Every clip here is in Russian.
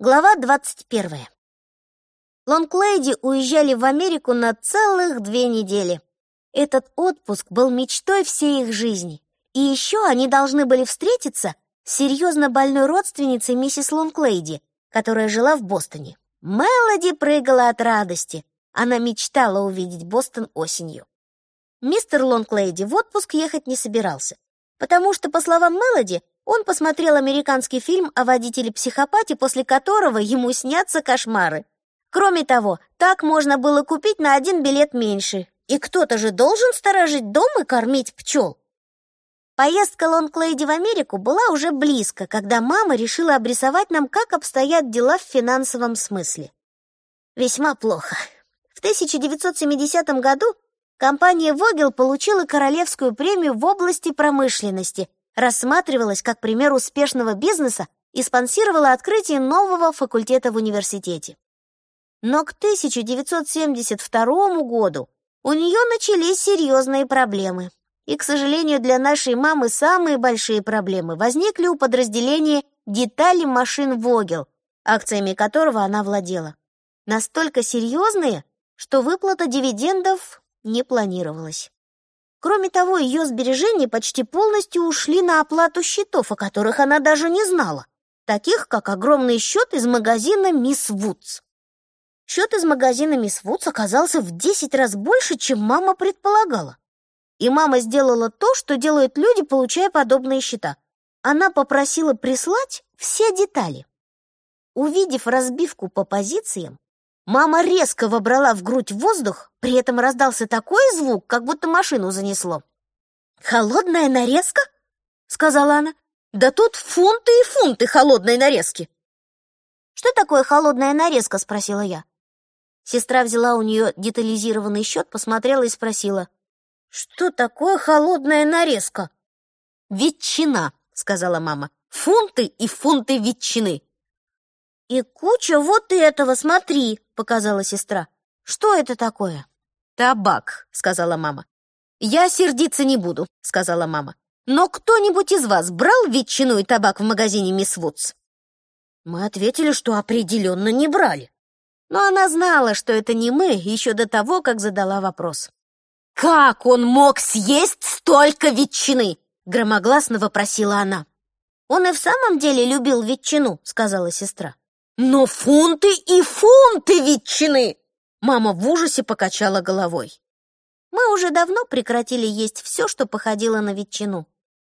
Глава 21. Лонглейди уезжали в Америку на целых две недели. Этот отпуск был мечтой всей их жизни. И еще они должны были встретиться с серьезно больной родственницей миссис Лонглейди, которая жила в Бостоне. Мелоди прыгала от радости. Она мечтала увидеть Бостон осенью. Мистер Лонглейди в отпуск ехать не собирался, потому что, по словам Мелоди, он посмотрел американский фильм о водителе-психопате, после которого ему снятся кошмары. Кроме того, так можно было купить на один билет меньше. И кто-то же должен сторожить дом и кормить пчел. Поездка Лонглейди в Америку была уже близко, когда мама решила обрисовать нам, как обстоят дела в финансовом смысле. Весьма плохо. В 1970 году компания Vogel получила королевскую премию в области промышленности – рассматривалась как пример успешного бизнеса и спонсировала открытие нового факультета в университете. Но к 1972 году у нее начались серьезные проблемы. И, к сожалению, для нашей мамы самые большие проблемы возникли у подразделения детали машин Вогел, акциями которого она владела. Настолько серьезные, что выплата дивидендов не планировалась. Кроме того, ее сбережения почти полностью ушли на оплату счетов, о которых она даже не знала, таких как огромный счет из магазина «Мисс Вудс». Счет из магазина «Мисс Вудс» оказался в 10 раз больше, чем мама предполагала. И мама сделала то, что делают люди, получая подобные счета. Она попросила прислать все детали. Увидев разбивку по позициям, Мама резко вобрала в грудь воздух, при этом раздался такой звук, как будто машину занесло. «Холодная нарезка?» — сказала она. «Да тут фунты и фунты холодной нарезки!» «Что такое холодная нарезка?» — спросила я. Сестра взяла у нее детализированный счет, посмотрела и спросила. «Что такое холодная нарезка?» «Ветчина», — сказала мама. «Фунты и фунты ветчины». «И куча вот этого, смотри!» — показала сестра. «Что это такое?» «Табак», — сказала мама. «Я сердиться не буду», — сказала мама. «Но кто-нибудь из вас брал ветчину и табак в магазине Мисс Вудс?» Мы ответили, что определенно не брали. Но она знала, что это не мы, еще до того, как задала вопрос. «Как он мог съесть столько ветчины?» — громогласно вопросила она. «Он и в самом деле любил ветчину», — сказала сестра. Но фунты и фунты ветчины! Мама в ужасе покачала головой. Мы уже давно прекратили есть все, что походило на ветчину.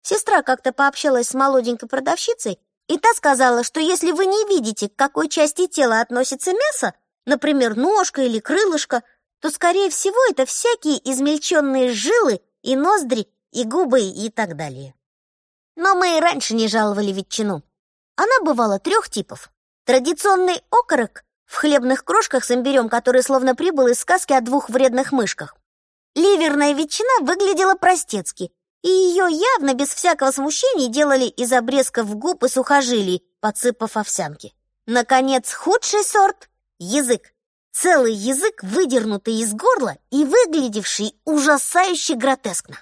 Сестра как-то пообщалась с молоденькой продавщицей, и та сказала, что если вы не видите, к какой части тела относится мясо, например, ножка или крылышко, то, скорее всего, это всякие измельченные жилы и ноздри, и губы и так далее. Но мы и раньше не жаловали ветчину. Она бывала трех типов. Традиционный окорок в хлебных крошках с имбирем, который словно прибыл из сказки о двух вредных мышках. Ливерная ветчина выглядела простецки, и ее явно без всякого смущения делали из обрезков губ и сухожилий, подсыпав овсянки. Наконец, худший сорт — язык. Целый язык, выдернутый из горла и выглядевший ужасающе гротескно.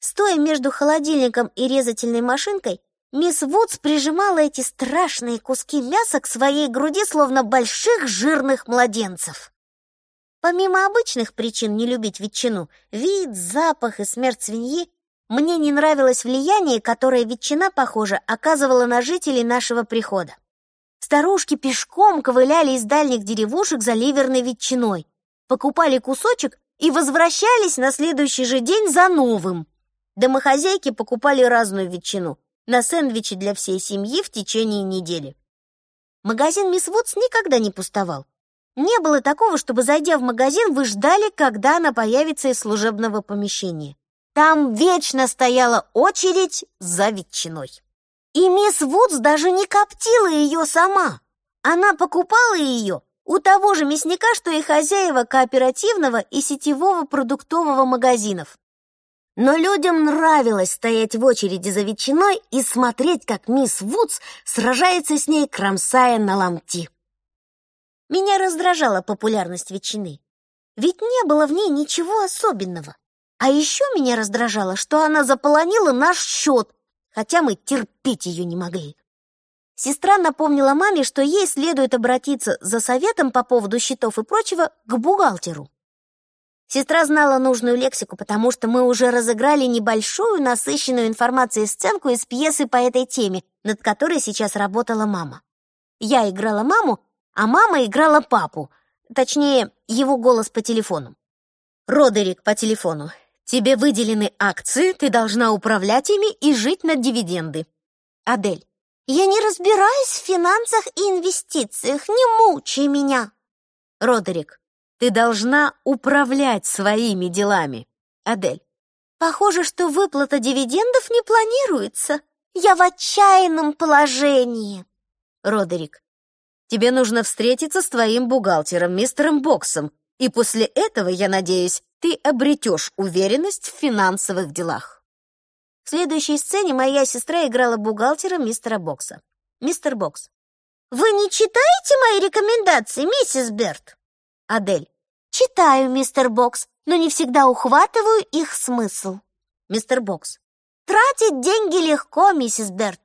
Стоя между холодильником и резательной машинкой, Мисс Вудс прижимала эти страшные куски мяса к своей груди, словно больших жирных младенцев. Помимо обычных причин не любить ветчину, вид, запах и смерть свиньи, мне не нравилось влияние, которое ветчина, похоже, оказывала на жителей нашего прихода. Старушки пешком ковыляли из дальних деревушек за ливерной ветчиной, покупали кусочек и возвращались на следующий же день за новым. Домохозяйки покупали разную ветчину, на сэндвичи для всей семьи в течение недели. Магазин Мисс Вудс никогда не пустовал. Не было такого, чтобы, зайдя в магазин, вы ждали, когда она появится из служебного помещения. Там вечно стояла очередь за ветчиной. И мисс Вудс даже не коптила ее сама. Она покупала ее у того же мясника, что и хозяева кооперативного и сетевого продуктового магазинов. Но людям нравилось стоять в очереди за ветчиной и смотреть, как мисс Вудс сражается с ней, кромсая на ломти. Меня раздражала популярность ветчины. Ведь не было в ней ничего особенного. А еще меня раздражало, что она заполонила наш счет, хотя мы терпеть ее не могли. Сестра напомнила маме, что ей следует обратиться за советом по поводу счетов и прочего к бухгалтеру. Сестра знала нужную лексику, потому что мы уже разыграли небольшую насыщенную информацией сценку из пьесы по этой теме, над которой сейчас работала мама. Я играла маму, а мама играла папу, точнее, его голос по телефону. Родерик по телефону. Тебе выделены акции, ты должна управлять ими и жить на дивиденды. Адель. Я не разбираюсь в финансах и инвестициях, не мучай меня. Родерик. Ты должна управлять своими делами. Адель. Похоже, что выплата дивидендов не планируется. Я в отчаянном положении. Родерик. Тебе нужно встретиться с твоим бухгалтером, мистером Боксом, и после этого, я надеюсь, ты обретешь уверенность в финансовых делах. В следующей сцене моя сестра играла бухгалтера мистера Бокса. Мистер Бокс. «Вы не читаете мои рекомендации, миссис Берт?» Адель. «Читаю, мистер Бокс, но не всегда ухватываю их смысл». Мистер Бокс. «Тратить деньги легко, миссис Берт,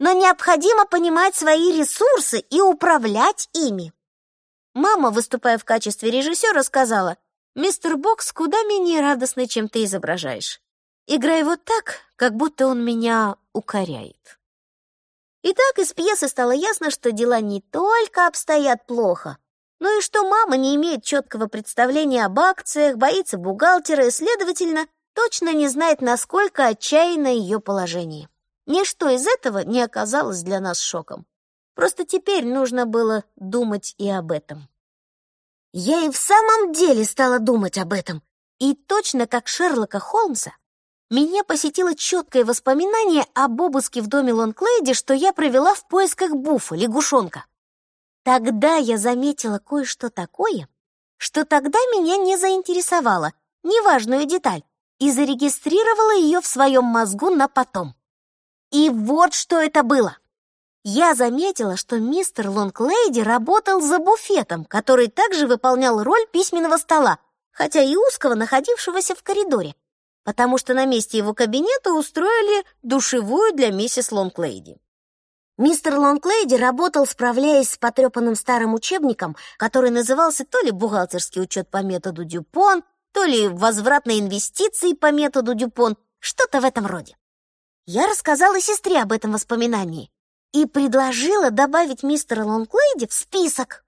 но необходимо понимать свои ресурсы и управлять ими». Мама, выступая в качестве режиссера, сказала, «Мистер Бокс куда менее радостный, чем ты изображаешь. Играй вот так, как будто он меня укоряет». Итак, из пьесы стало ясно, что дела не только обстоят плохо, но и что мама не имеет четкого представления об акциях, боится бухгалтера и, следовательно, точно не знает, насколько отчаянно ее положение. Ничто из этого не оказалось для нас шоком. Просто теперь нужно было думать и об этом. Я и в самом деле стала думать об этом. И точно как Шерлока Холмса, меня посетило четкое воспоминание об обыске в доме Лонглейди, что я провела в поисках Буфа, лягушонка. Тогда я заметила кое-что такое, что тогда меня не заинтересовало, неважную деталь, и зарегистрировала ее в своем мозгу на потом. И вот что это было я заметила, что мистер Лонглейди работал за буфетом, который также выполнял роль письменного стола, хотя и узкого, находившегося в коридоре, потому что на месте его кабинета устроили душевую для миссис Лонглейди. Мистер Лонглейди работал, справляясь с потрепанным старым учебником, который назывался то ли «Бухгалтерский учет по методу Дюпон», то ли «Возвратные инвестиции по методу Дюпон», что-то в этом роде. Я рассказала сестре об этом воспоминании, и предложила добавить мистера Лонглейди в список.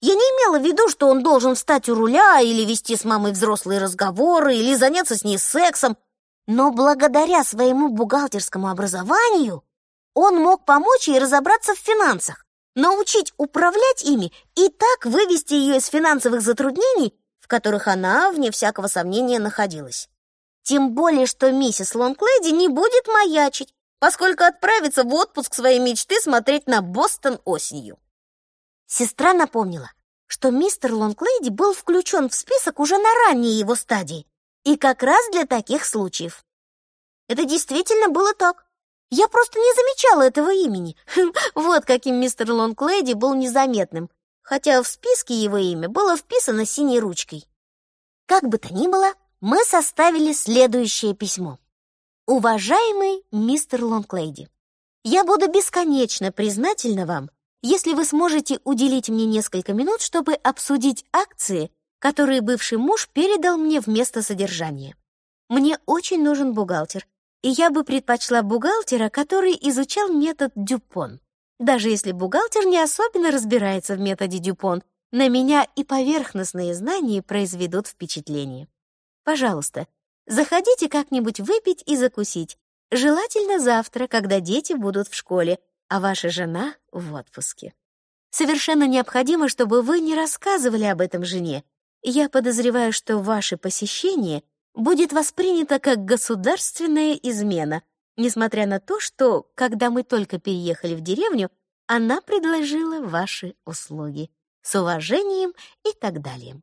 Я не имела в виду, что он должен встать у руля или вести с мамой взрослые разговоры или заняться с ней сексом, но благодаря своему бухгалтерскому образованию он мог помочь ей разобраться в финансах, научить управлять ими и так вывести ее из финансовых затруднений, в которых она, вне всякого сомнения, находилась. Тем более, что миссис Лонглейди не будет маячить, поскольку отправится в отпуск своей мечты смотреть на Бостон осенью. Сестра напомнила, что мистер Лонглейди был включен в список уже на ранней его стадии, и как раз для таких случаев. Это действительно было так. Я просто не замечала этого имени. Вот каким мистер Лонглейди был незаметным, хотя в списке его имя было вписано синей ручкой. Как бы то ни было, мы составили следующее письмо. Уважаемый мистер Лонглейди, я буду бесконечно признательна вам, если вы сможете уделить мне несколько минут, чтобы обсудить акции, которые бывший муж передал мне вместо содержания. Мне очень нужен бухгалтер, и я бы предпочла бухгалтера, который изучал метод Дюпон. Даже если бухгалтер не особенно разбирается в методе Дюпон, на меня и поверхностные знания произведут впечатление. Пожалуйста, Заходите как-нибудь выпить и закусить. Желательно завтра, когда дети будут в школе, а ваша жена в отпуске. Совершенно необходимо, чтобы вы не рассказывали об этом жене. Я подозреваю, что ваше посещение будет воспринято как государственная измена, несмотря на то, что, когда мы только переехали в деревню, она предложила ваши услуги. С уважением и так далее.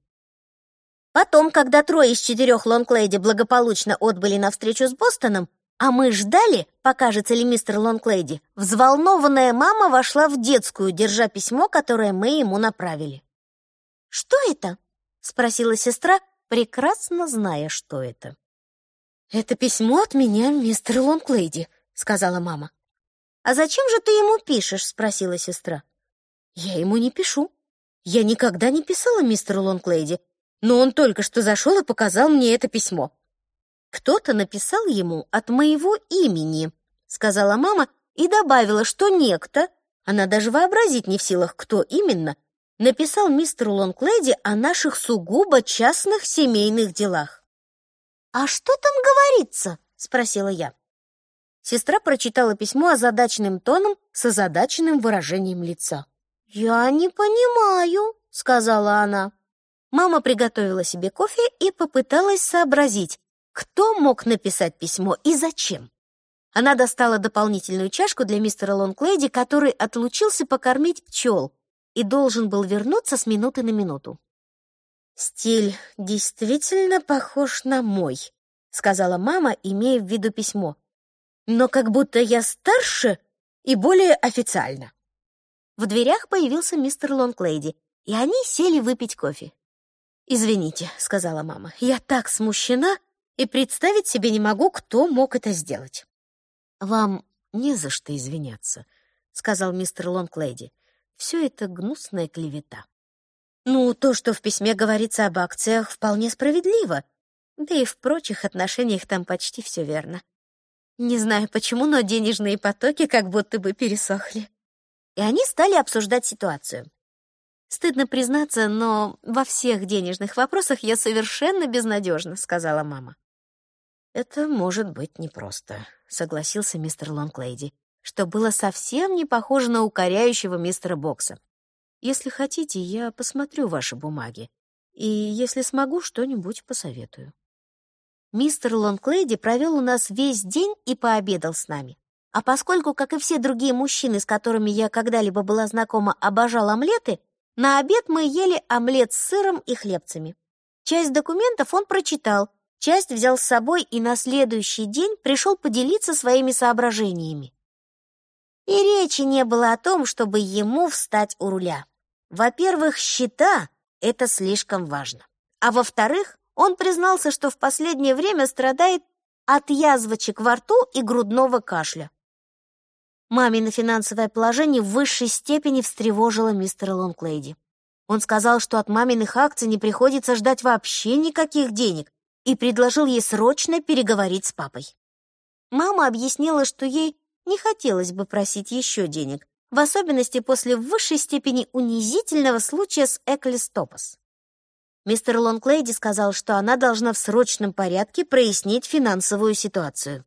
Потом, когда трое из четырех Лонглейди благополучно отбыли на встречу с Бостоном, а мы ждали, покажется ли мистер Лонглейди, взволнованная мама вошла в детскую, держа письмо, которое мы ему направили. «Что это?» — спросила сестра, прекрасно зная, что это. «Это письмо от меня, мистер Лонглейди», — сказала мама. «А зачем же ты ему пишешь?» — спросила сестра. «Я ему не пишу. Я никогда не писала мистеру Лонглейди, но он только что зашел и показал мне это письмо. Кто-то написал ему от моего имени, сказала мама и добавила, что некто, она даже вообразить не в силах, кто именно, написал мистеру Лонглейди о наших сугубо частных семейных делах. «А что там говорится?» — спросила я. Сестра прочитала письмо озадаченным тоном с озадаченным выражением лица. «Я не понимаю», — сказала она. Мама приготовила себе кофе и попыталась сообразить, кто мог написать письмо и зачем. Она достала дополнительную чашку для мистера Лонглейди, который отлучился покормить пчел и должен был вернуться с минуты на минуту. «Стиль действительно похож на мой», — сказала мама, имея в виду письмо. «Но как будто я старше и более официально». В дверях появился мистер Лонглейди, и они сели выпить кофе. «Извините», — сказала мама, — «я так смущена и представить себе не могу, кто мог это сделать». «Вам не за что извиняться», — сказал мистер Лонглейди. «Все это гнусная клевета». «Ну, то, что в письме говорится об акциях, вполне справедливо. Да и в прочих отношениях там почти все верно. Не знаю почему, но денежные потоки как будто бы пересохли». И они стали обсуждать ситуацию. Стыдно признаться, но во всех денежных вопросах я совершенно безнадежна, сказала мама. Это может быть непросто, согласился мистер Лонглейди, что было совсем не похоже на укоряющего мистера Бокса. Если хотите, я посмотрю ваши бумаги, и если смогу, что-нибудь посоветую. Мистер Лонглейди провел у нас весь день и пообедал с нами. А поскольку, как и все другие мужчины, с которыми я когда-либо была знакома, обожал омлеты, на обед мы ели омлет с сыром и хлебцами. Часть документов он прочитал, часть взял с собой и на следующий день пришел поделиться своими соображениями. И речи не было о том, чтобы ему встать у руля. Во-первых, счета — это слишком важно. А во-вторых, он признался, что в последнее время страдает от язвочек во рту и грудного кашля. Мамино финансовое положение в высшей степени встревожило мистера Лонглейди. Он сказал, что от маминых акций не приходится ждать вообще никаких денег, и предложил ей срочно переговорить с папой. Мама объяснила, что ей не хотелось бы просить еще денег, в особенности после высшей степени унизительного случая с Эклистопос. Мистер Лонглейди сказал, что она должна в срочном порядке прояснить финансовую ситуацию.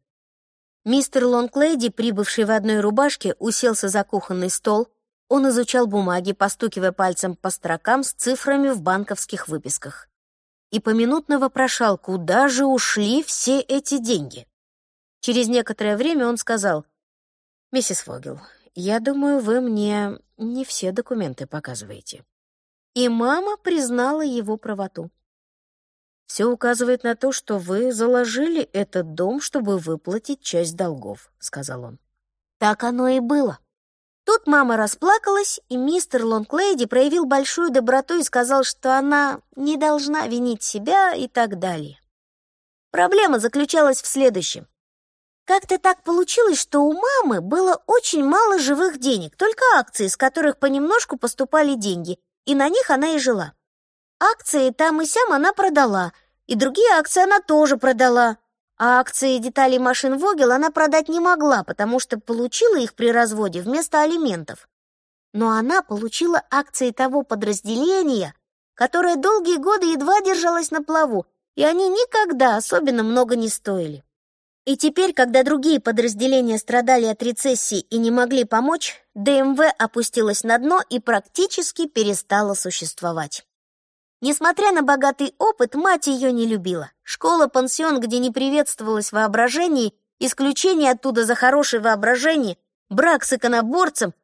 Мистер Лонглейди, прибывший в одной рубашке, уселся за кухонный стол. Он изучал бумаги, постукивая пальцем по строкам с цифрами в банковских выписках. И поминутно вопрошал, куда же ушли все эти деньги. Через некоторое время он сказал, «Миссис Фогел, я думаю, вы мне не все документы показываете». И мама признала его правоту. Все указывает на то, что вы заложили этот дом, чтобы выплатить часть долгов, сказал он. Так оно и было. Тут мама расплакалась, и мистер Лонглейди проявил большую доброту и сказал, что она не должна винить себя и так далее. Проблема заключалась в следующем. Как-то так получилось, что у мамы было очень мало живых денег, только акции, с которых понемножку поступали деньги, и на них она и жила. Акции там и сям она продала, и другие акции она тоже продала. А акции деталей машин Вогел она продать не могла, потому что получила их при разводе вместо алиментов. Но она получила акции того подразделения, которое долгие годы едва держалось на плаву, и они никогда особенно много не стоили. И теперь, когда другие подразделения страдали от рецессии и не могли помочь, ДМВ опустилась на дно и практически перестала существовать. Несмотря на богатый опыт, мать ее не любила. Школа-пансион, где не приветствовалось воображение, исключение оттуда за хорошее воображение, брак с иконоборцем,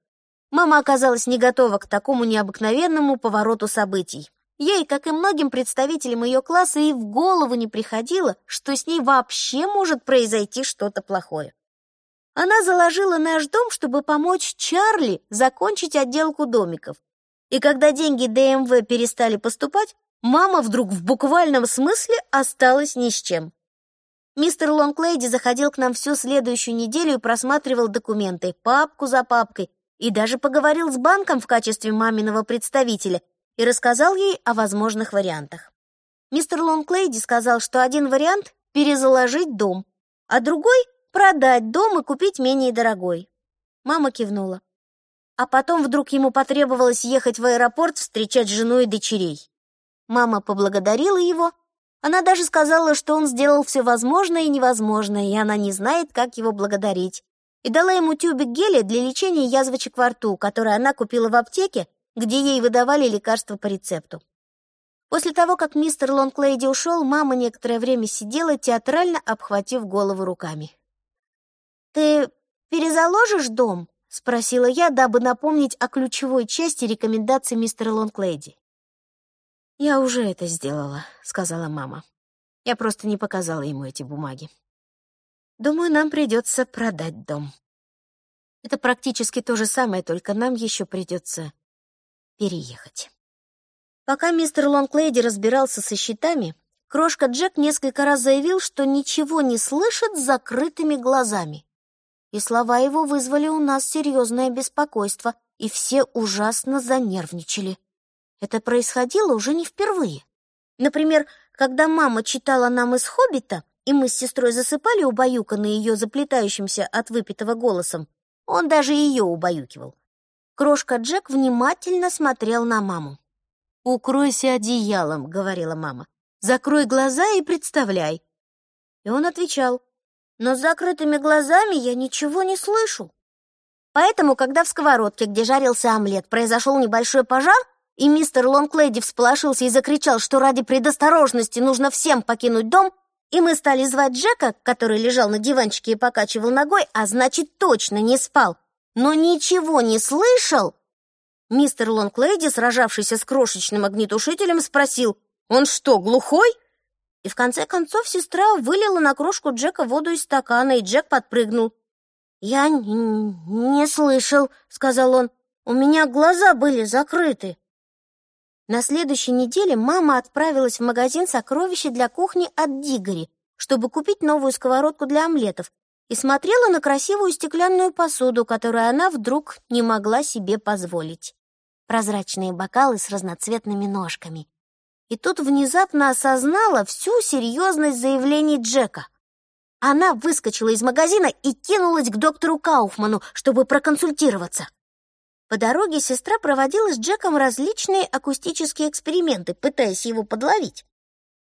мама оказалась не готова к такому необыкновенному повороту событий. Ей, как и многим представителям ее класса, и в голову не приходило, что с ней вообще может произойти что-то плохое. Она заложила наш дом, чтобы помочь Чарли закончить отделку домиков, и когда деньги ДМВ перестали поступать, мама вдруг в буквальном смысле осталась ни с чем. Мистер Лонглейди заходил к нам всю следующую неделю и просматривал документы, папку за папкой, и даже поговорил с банком в качестве маминого представителя и рассказал ей о возможных вариантах. Мистер Лонглейди сказал, что один вариант — перезаложить дом, а другой — продать дом и купить менее дорогой. Мама кивнула. А потом вдруг ему потребовалось ехать в аэропорт встречать жену и дочерей. Мама поблагодарила его. Она даже сказала, что он сделал все возможное и невозможное, и она не знает, как его благодарить и дала ему тюбик геля для лечения язвочек во рту, который она купила в аптеке, где ей выдавали лекарства по рецепту. После того, как мистер Лонглейди ушел, мама некоторое время сидела, театрально обхватив голову руками. «Ты перезаложишь дом?» — спросила я, дабы напомнить о ключевой части рекомендаций мистера Лонглейди. «Я уже это сделала», — сказала мама. Я просто не показала ему эти бумаги. Думаю, нам придется продать дом. Это практически то же самое, только нам еще придется переехать. Пока мистер Лонглейди разбирался со счетами, крошка Джек несколько раз заявил, что ничего не слышит с закрытыми глазами. И слова его вызвали у нас серьезное беспокойство, и все ужасно занервничали. Это происходило уже не впервые. Например, когда мама читала нам из «Хоббита», и мы с сестрой засыпали убаюканные ее заплетающимся от выпитого голосом. Он даже ее убаюкивал. Крошка Джек внимательно смотрел на маму. «Укройся одеялом», — говорила мама. «Закрой глаза и представляй». И он отвечал, «Но с закрытыми глазами я ничего не слышу». Поэтому, когда в сковородке, где жарился омлет, произошел небольшой пожар, и мистер Лонглейди всполошился и закричал, что ради предосторожности нужно всем покинуть дом, и мы стали звать Джека, который лежал на диванчике и покачивал ногой, а значит, точно не спал, но ничего не слышал. Мистер Лонглейди, сражавшийся с крошечным огнетушителем, спросил, «Он что, глухой?» И в конце концов сестра вылила на крошку Джека воду из стакана, и Джек подпрыгнул. «Я не слышал», — сказал он. «У меня глаза были закрыты». На следующей неделе мама отправилась в магазин сокровища для кухни от Дигори, чтобы купить новую сковородку для омлетов, и смотрела на красивую стеклянную посуду, которую она вдруг не могла себе позволить. Прозрачные бокалы с разноцветными ножками. И тут внезапно осознала всю серьезность заявлений Джека. Она выскочила из магазина и кинулась к доктору Кауфману, чтобы проконсультироваться. По дороге сестра проводила с Джеком различные акустические эксперименты, пытаясь его подловить.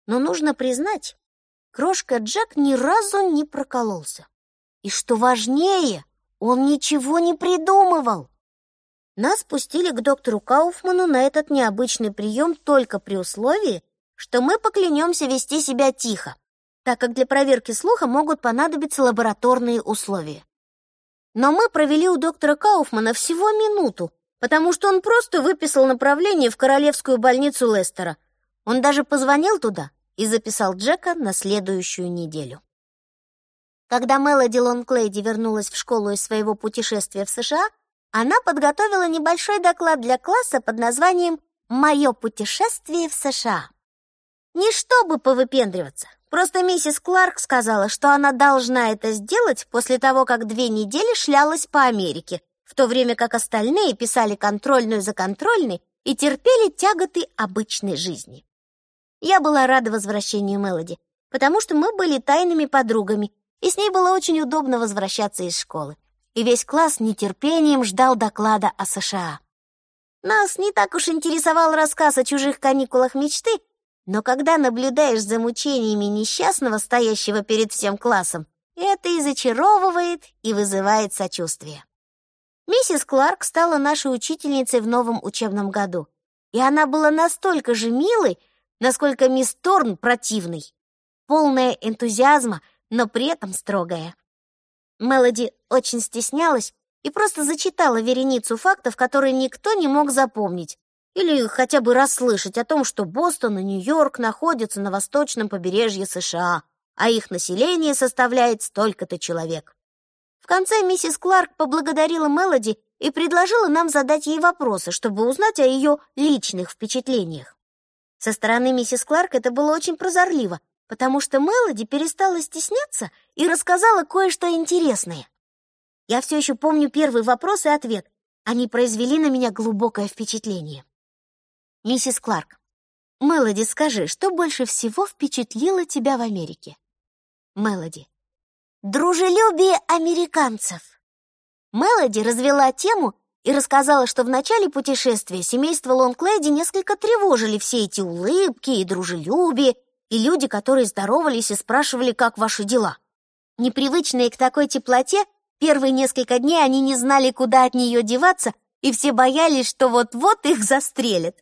Но нужно признать, крошка Джек ни разу не прокололся. И что важнее, он ничего не придумывал. Нас пустили к доктору Кауфману на этот необычный прием только при условии, что мы поклянемся вести себя тихо, так как для проверки слуха могут понадобиться лабораторные условия. Но мы провели у доктора Кауфмана всего минуту, потому что он просто выписал направление в королевскую больницу Лестера. Он даже позвонил туда и записал Джека на следующую неделю. Когда Мелоди Лонглейди вернулась в школу из своего путешествия в США, она подготовила небольшой доклад для класса под названием «Мое путешествие в США». Не чтобы повыпендриваться, Просто миссис Кларк сказала, что она должна это сделать после того, как две недели шлялась по Америке, в то время как остальные писали контрольную за контрольной и терпели тяготы обычной жизни. Я была рада возвращению Мелоди, потому что мы были тайными подругами, и с ней было очень удобно возвращаться из школы. И весь класс нетерпением ждал доклада о США. Нас не так уж интересовал рассказ о чужих каникулах мечты, но когда наблюдаешь за мучениями несчастного, стоящего перед всем классом, это и зачаровывает, и вызывает сочувствие. Миссис Кларк стала нашей учительницей в новом учебном году, и она была настолько же милой, насколько мисс Торн противной, полная энтузиазма, но при этом строгая. Мелоди очень стеснялась и просто зачитала вереницу фактов, которые никто не мог запомнить, или хотя бы расслышать о том, что Бостон и Нью-Йорк находятся на восточном побережье США, а их население составляет столько-то человек. В конце миссис Кларк поблагодарила Мелоди и предложила нам задать ей вопросы, чтобы узнать о ее личных впечатлениях. Со стороны миссис Кларк это было очень прозорливо, потому что Мелоди перестала стесняться и рассказала кое-что интересное. Я все еще помню первый вопрос и ответ. Они произвели на меня глубокое впечатление. Миссис Кларк, Мелоди, скажи, что больше всего впечатлило тебя в Америке? Мелоди. Дружелюбие американцев. Мелоди развела тему и рассказала, что в начале путешествия семейство Лонглэди несколько тревожили все эти улыбки и дружелюбие, и люди, которые здоровались и спрашивали, как ваши дела. Непривычные к такой теплоте, первые несколько дней они не знали, куда от нее деваться, и все боялись, что вот-вот их застрелят.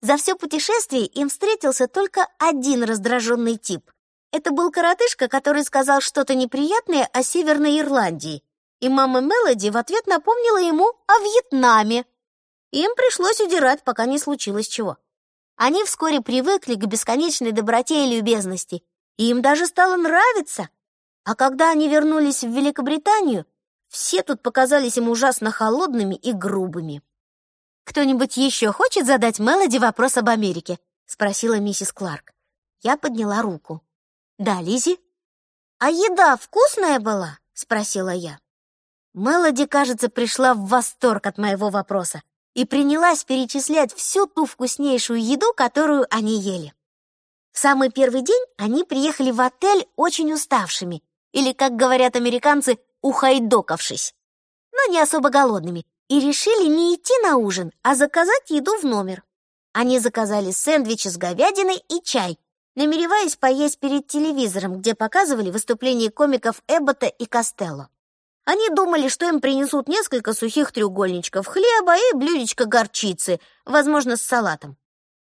За все путешествие им встретился только один раздраженный тип. Это был коротышка, который сказал что-то неприятное о Северной Ирландии, и мама Мелоди в ответ напомнила ему о Вьетнаме. Им пришлось удирать, пока не случилось чего. Они вскоре привыкли к бесконечной доброте и любезности, и им даже стало нравиться. А когда они вернулись в Великобританию, все тут показались им ужасно холодными и грубыми. «Кто-нибудь еще хочет задать Мелоди вопрос об Америке?» — спросила миссис Кларк. Я подняла руку. «Да, Лизи. «А еда вкусная была?» — спросила я. Мелоди, кажется, пришла в восторг от моего вопроса и принялась перечислять всю ту вкуснейшую еду, которую они ели. В самый первый день они приехали в отель очень уставшими, или, как говорят американцы, ухайдокавшись, но не особо голодными, и решили не идти на ужин, а заказать еду в номер. Они заказали сэндвичи с говядиной и чай, намереваясь поесть перед телевизором, где показывали выступления комиков Эббота и Костелло. Они думали, что им принесут несколько сухих треугольничков хлеба и блюдечко горчицы, возможно, с салатом.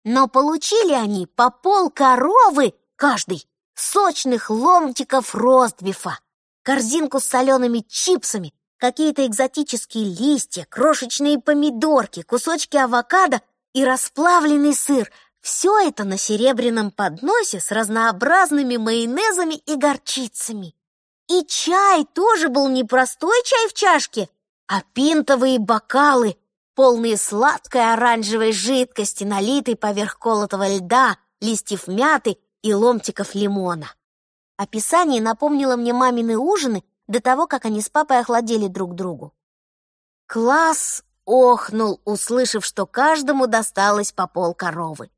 Но получили они по пол коровы каждый, сочных ломтиков ростбифа, корзинку с солеными чипсами, какие-то экзотические листья, крошечные помидорки, кусочки авокадо и расплавленный сыр. Все это на серебряном подносе с разнообразными майонезами и горчицами. И чай тоже был не простой чай в чашке, а пинтовые бокалы, полные сладкой оранжевой жидкости, налитой поверх колотого льда, листьев мяты и ломтиков лимона. Описание напомнило мне мамины ужины до того, как они с папой охладели друг другу. Класс охнул, услышав, что каждому досталось по пол коровы.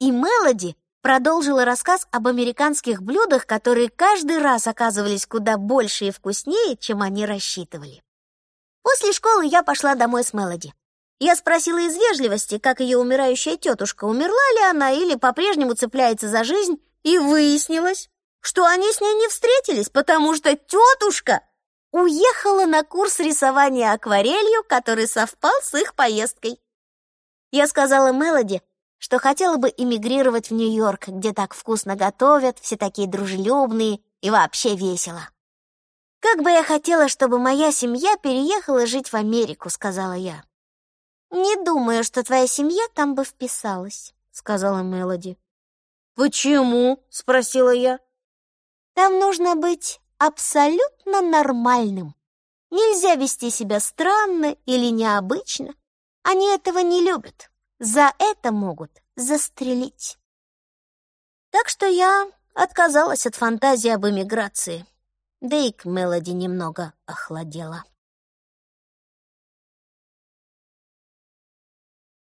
И Мелоди продолжила рассказ об американских блюдах, которые каждый раз оказывались куда больше и вкуснее, чем они рассчитывали. После школы я пошла домой с Мелоди. Я спросила из вежливости, как ее умирающая тетушка, умерла ли она или по-прежнему цепляется за жизнь, и выяснилось, что они с ней не встретились, потому что тетушка уехала на курс рисования акварелью, который совпал с их поездкой. Я сказала Мелоди, что хотела бы эмигрировать в Нью-Йорк, где так вкусно готовят, все такие дружелюбные и вообще весело. «Как бы я хотела, чтобы моя семья переехала жить в Америку», — сказала я. «Не думаю, что твоя семья там бы вписалась», — сказала Мелоди. «Почему?» — спросила я. «Там нужно быть абсолютно нормальным. Нельзя вести себя странно или необычно. Они этого не любят. За это могут застрелить. Так что я отказалась от фантазии об эмиграции. Да и к Мелоди немного охладела.